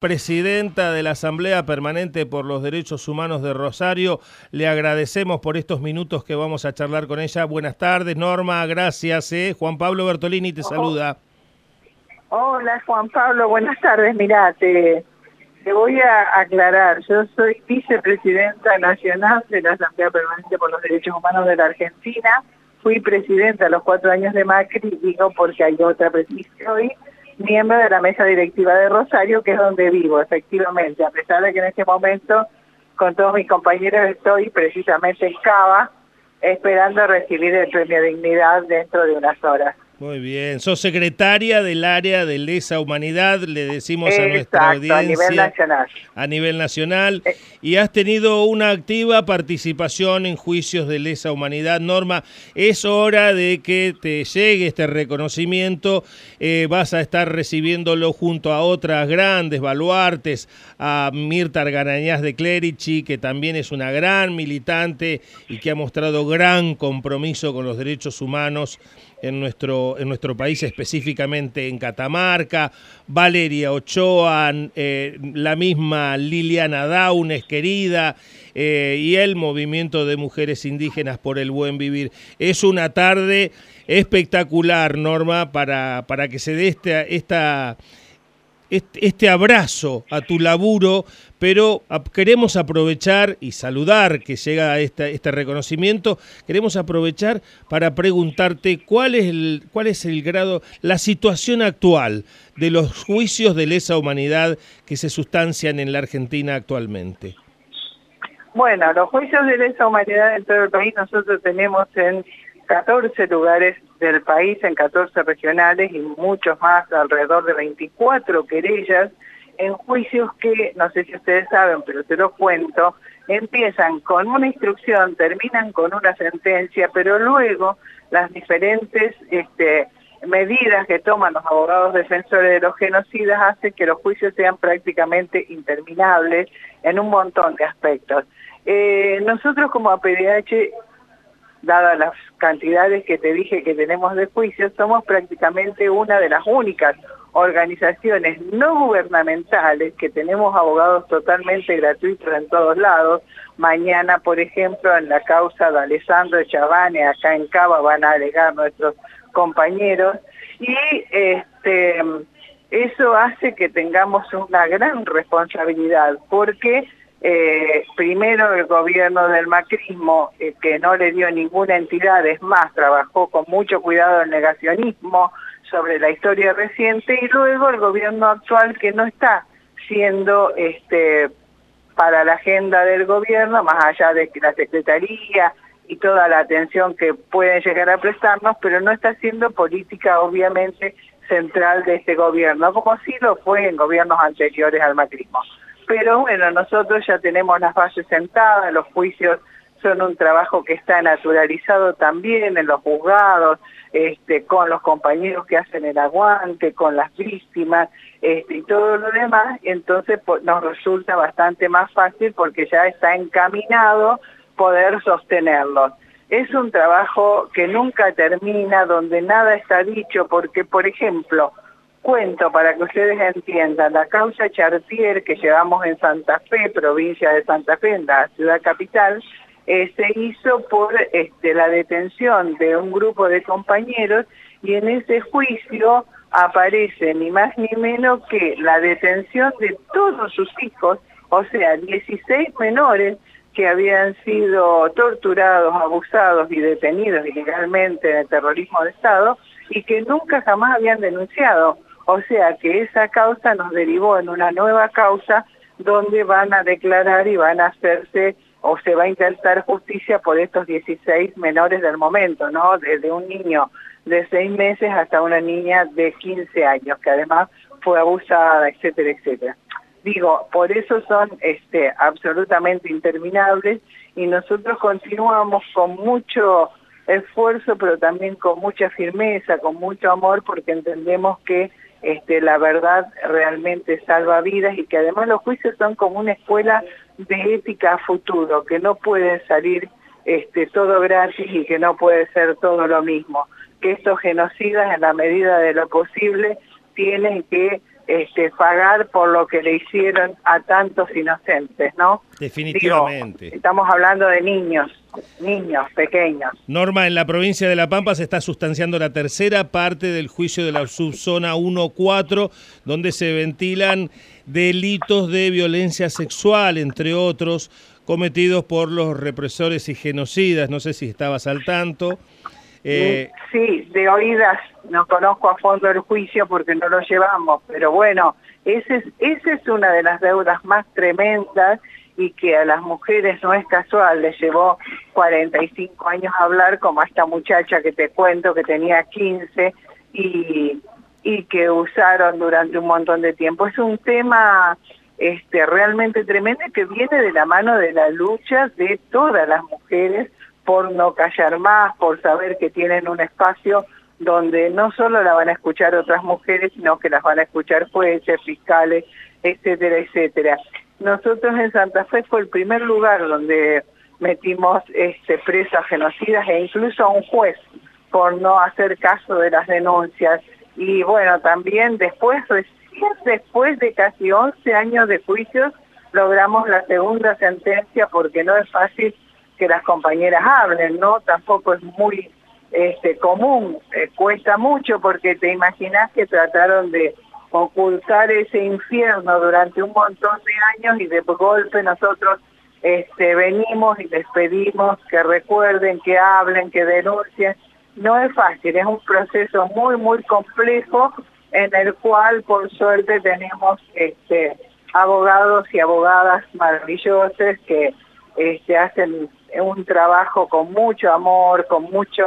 presidenta de la Asamblea Permanente por los Derechos Humanos de Rosario. Le agradecemos por estos minutos que vamos a charlar con ella. Buenas tardes, Norma, gracias. ¿eh? Juan Pablo Bertolini te saluda. Hola, Juan Pablo, buenas tardes. Mirá, te, voy a aclarar. Yo soy vicepresidenta nacional de la Asamblea Permanente por los Derechos Humanos de la Argentina. Fui presidenta a los cuatro años de Macri, digo porque hay otra presidenta hoy miembro de la mesa directiva de Rosario, que es donde vivo, efectivamente, a pesar de que en este momento con todos mis compañeros estoy precisamente en Cava, esperando recibir el premio Dignidad dentro de unas horas. Muy bien, sos secretaria del área de lesa humanidad, le decimos a nuestra audiencia. a nivel nacional. A nivel nacional, eh. y has tenido una activa participación en juicios de lesa humanidad. Norma, es hora de que te llegue este reconocimiento, eh, vas a estar recibiéndolo junto a otras grandes baluartes, a Mirta Argarañaz de Clerici, que también es una gran militante y que ha mostrado gran compromiso con los derechos humanos en nuestro, en nuestro país, específicamente en Catamarca, Valeria Ochoa, eh, la misma Liliana Daunes, querida, eh, y el movimiento de mujeres indígenas por el buen vivir. Es una tarde espectacular, Norma, para, para que se dé esta, esta este abrazo a tu laburo, pero queremos aprovechar y saludar que llega este, este reconocimiento, queremos aprovechar para preguntarte cuál es, el, cuál es el grado, la situación actual de los juicios de lesa humanidad que se sustancian en la Argentina actualmente. Bueno, los juicios de lesa humanidad en todo el país nosotros tenemos en 14 lugares del país, en 14 regionales y muchos más, alrededor de 24 querellas, en juicios que, no sé si ustedes saben, pero te lo cuento, empiezan con una instrucción, terminan con una sentencia, pero luego las diferentes este, medidas que toman los abogados defensores de los genocidas hacen que los juicios sean prácticamente interminables en un montón de aspectos. Eh, nosotros como APDH dadas las cantidades que te dije que tenemos de juicios, somos prácticamente una de las únicas organizaciones no gubernamentales que tenemos abogados totalmente gratuitos en todos lados. Mañana, por ejemplo, en la causa de Alessandro Chavane, acá en Cava, van a alegar nuestros compañeros. Y este, eso hace que tengamos una gran responsabilidad, porque eh, primero el gobierno del macrismo, eh, que no le dio ninguna entidad, es más, trabajó con mucho cuidado el negacionismo sobre la historia reciente, y luego el gobierno actual que no está siendo este, para la agenda del gobierno, más allá de la Secretaría y toda la atención que pueden llegar a prestarnos, pero no está siendo política obviamente central de este gobierno, como sí lo fue en gobiernos anteriores al macrismo pero bueno, nosotros ya tenemos las bases sentadas, los juicios son un trabajo que está naturalizado también en los juzgados, este, con los compañeros que hacen el aguante, con las víctimas este, y todo lo demás, entonces nos resulta bastante más fácil porque ya está encaminado poder sostenerlos. Es un trabajo que nunca termina, donde nada está dicho, porque por ejemplo, Cuento para que ustedes entiendan, la causa Chartier que llevamos en Santa Fe, provincia de Santa Fe, en la ciudad capital, eh, se hizo por este, la detención de un grupo de compañeros y en ese juicio aparece ni más ni menos que la detención de todos sus hijos, o sea, 16 menores que habían sido torturados, abusados y detenidos ilegalmente en el terrorismo de Estado y que nunca jamás habían denunciado. O sea que esa causa nos derivó en una nueva causa donde van a declarar y van a hacerse o se va a intentar justicia por estos 16 menores del momento, ¿no? Desde un niño de 6 meses hasta una niña de 15 años, que además fue abusada, etcétera, etcétera. Digo, por eso son este, absolutamente interminables y nosotros continuamos con mucho esfuerzo, pero también con mucha firmeza, con mucho amor, porque entendemos que este, la verdad realmente salva vidas y que además los juicios son como una escuela de ética a futuro, que no puede salir este, todo gratis y que no puede ser todo lo mismo, que estos genocidas en la medida de lo posible tienen que este, pagar por lo que le hicieron a tantos inocentes, ¿no? Definitivamente. estamos hablando de niños, niños pequeños. Norma, en la provincia de La Pampa se está sustanciando la tercera parte del juicio de la subzona 1-4, donde se ventilan delitos de violencia sexual, entre otros, cometidos por los represores y genocidas. No sé si estabas al tanto. Eh, sí, de oídas no conozco a fondo el juicio porque no lo llevamos, pero bueno, esa es, ese es una de las deudas más tremendas y que a las mujeres no es casual, les llevó 45 años hablar como a esta muchacha que te cuento que tenía 15 y, que usaron durante un montón de tiempo. Es un tema este, realmente tremendo que viene de la mano de la lucha de todas las mujeres por no callar más, por saber que tienen un espacio donde no solo la van a escuchar otras mujeres, sino que las van a escuchar jueces, fiscales, etcétera, etcétera. Nosotros en Santa Fe fue el primer lugar donde metimos este, presas genocidas e incluso a un juez por no hacer caso de las denuncias. Y bueno, también después, recién después de casi 11 años de juicios, logramos la segunda sentencia porque no es fácil que las compañeras hablen, ¿no? Tampoco es muy este, común, eh, cuesta mucho porque te imaginas que trataron de ocultar ese infierno durante un montón de años y de golpe nosotros este, venimos y les pedimos que recuerden, que hablen, que denuncien. No es fácil, es un proceso muy, muy complejo en el cual por suerte tenemos este, abogados y abogadas maravillosos que este, hacen un trabajo con mucho amor, con mucho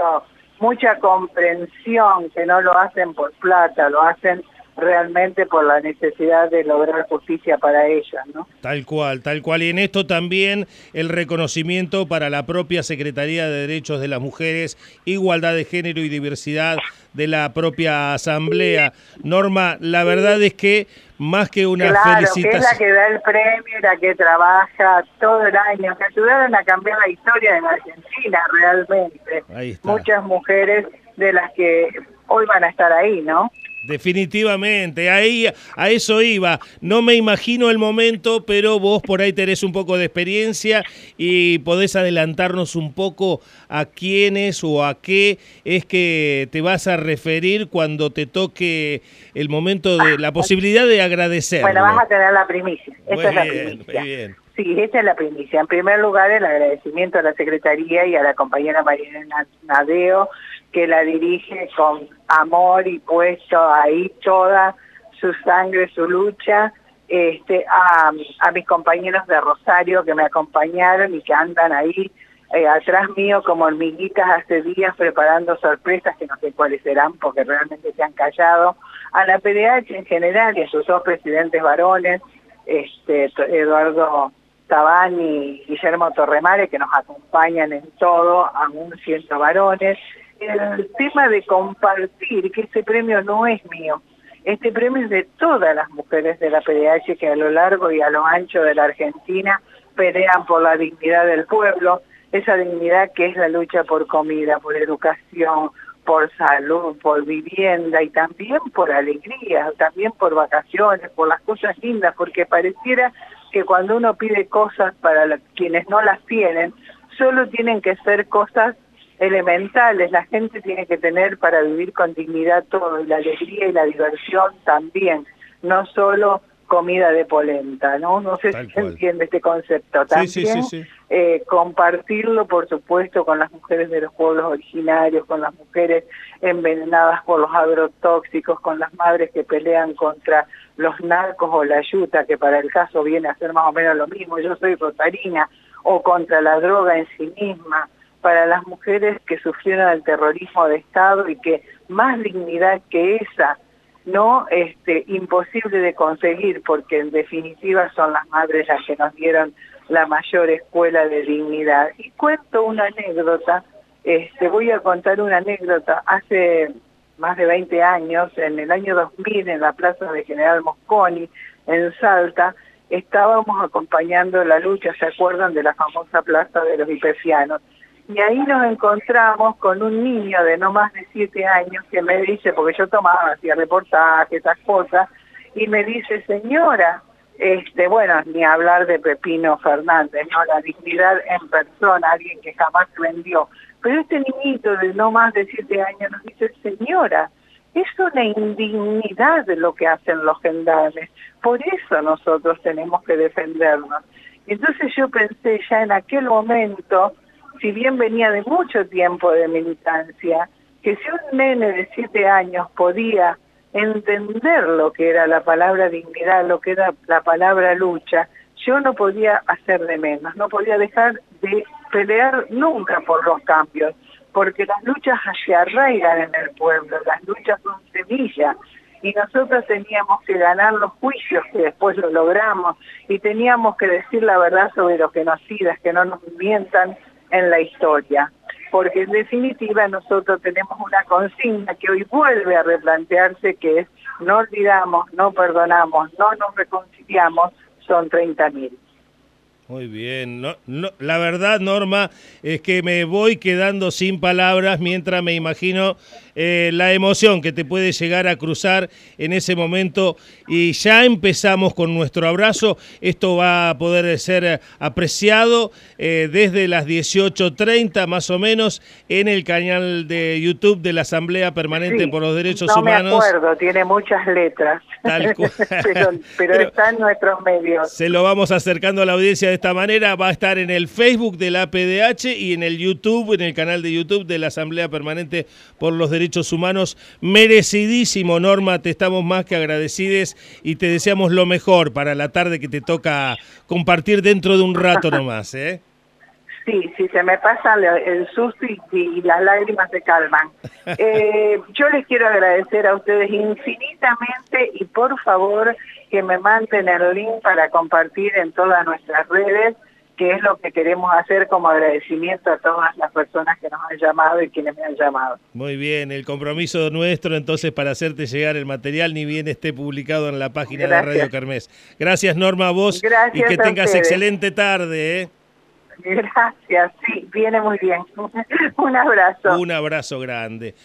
mucha comprensión, que no lo hacen por plata, lo hacen realmente por la necesidad de lograr justicia para ellas, ¿no? Tal cual, tal cual. Y en esto también el reconocimiento para la propia Secretaría de Derechos de las Mujeres, Igualdad de Género y Diversidad de la propia Asamblea. Norma, la verdad es que más que una claro, felicitación... que es la que da el premio, la que trabaja todo el año, que ayudaron a cambiar la historia de la Argentina realmente. Muchas mujeres de las que hoy van a estar ahí, ¿no? Definitivamente, ahí a eso iba. No me imagino el momento, pero vos por ahí tenés un poco de experiencia y podés adelantarnos un poco a quiénes o a qué es que te vas a referir cuando te toque el momento de la posibilidad de agradecer. Bueno, vas a tener la primicia. Esta es la primicia. Muy bien. Sí, esta es la primicia. En primer lugar, el agradecimiento a la Secretaría y a la compañera María Nadeo, que la dirige con amor y puesto ahí toda su sangre, su lucha, este, a, mis compañeros de Rosario que me acompañaron y que andan ahí eh, atrás mío como hormiguitas hace días preparando sorpresas que no sé cuáles serán porque realmente se han callado, a la PDH en general y a sus dos presidentes varones, este, Eduardo Tabani y Guillermo Torremare, que nos acompañan en todo, aún siendo varones. El tema de compartir, que este premio no es mío, este premio es de todas las mujeres de la PDH que a lo largo y a lo ancho de la Argentina pelean por la dignidad del pueblo, esa dignidad que es la lucha por comida, por educación, por salud, por vivienda y también por alegría, también por vacaciones, por las cosas lindas, porque pareciera que cuando uno pide cosas para quienes no las tienen, solo tienen que ser cosas elementales, la gente tiene que tener para vivir con dignidad todo, y la alegría y la diversión también, no solo comida de polenta, ¿no? No sé si se entiende este concepto. También eh, compartirlo, por supuesto, con las mujeres de los pueblos originarios, con las mujeres envenenadas por los agrotóxicos, con las madres que pelean contra los narcos o la yuta, que para el caso viene a ser más o menos lo mismo, yo soy rosarina, o contra la droga en sí misma, para las mujeres que sufrieron el terrorismo de Estado y que más dignidad que esa no este, imposible de conseguir porque en definitiva son las madres las que nos dieron la mayor escuela de dignidad. Y cuento una anécdota, este, voy a contar una anécdota, hace más de 20 años, en el año 2000, en la plaza de General Mosconi, en Salta, estábamos acompañando la lucha, ¿se acuerdan de la famosa plaza de los hipercianos? Y ahí nos encontramos con un niño de no más de siete años que me dice, porque yo tomaba, hacía reportajes, esas cosas, y me dice, señora, este, bueno, ni hablar de Pepino Fernández, ¿no? La dignidad en persona, alguien que jamás vendió. Pero este niñito de no más de siete años nos dice, señora, es una indignidad lo que hacen los gendarmes. Por eso nosotros tenemos que defendernos. Entonces yo pensé ya en aquel momento, si bien venía de mucho tiempo de militancia, que si un nene de siete años podía entender lo que era la palabra dignidad, lo que era la palabra lucha, yo no podía hacer de menos, no podía dejar de pelear nunca por los cambios, porque las luchas se arraigan en el pueblo, las luchas son semillas, y nosotros teníamos que ganar los juicios que después lo logramos, y teníamos que decir la verdad sobre los genocidas, que no nos mientan en la historia porque en definitiva nosotros tenemos una consigna que hoy vuelve a replantearse que es no olvidamos, no perdonamos, no nos reconciliamos, son 30.000. Muy bien. No, no, la verdad, Norma, es que me voy quedando sin palabras mientras me imagino eh, la emoción que te puede llegar a cruzar en ese momento. Y ya empezamos con nuestro abrazo. Esto va a poder ser apreciado eh, desde las 18.30 más o menos en el canal de YouTube de la Asamblea Permanente por los Derechos Humanos. No me acuerdo, tiene muchas letras. Tal pero, pero está en nuestros medios. Se lo vamos acercando a la audiencia de esta manera. Va a estar en el Facebook de la PDH y en el YouTube, en el canal de YouTube de la Asamblea Permanente por los Derechos Humanos. Merecidísimo, Norma, te estamos más que agradecidos y te deseamos lo mejor para la tarde que te toca compartir dentro de un rato nomás. ¿eh? Sí, sí, se me pasa el susto y, las lágrimas se calman. Eh, yo les quiero agradecer a ustedes infinitamente y por favor que me manden el link para compartir en todas nuestras redes, que es lo que queremos hacer como agradecimiento a todas las personas que nos han llamado y quienes me han llamado. Muy bien, el compromiso nuestro entonces para hacerte llegar el material, ni bien esté publicado en la página de Radio Carmes. Gracias Norma, a vos y que tengas excelente tarde. ¿eh? Gracias, sí, viene muy bien. Un abrazo. Un abrazo grande.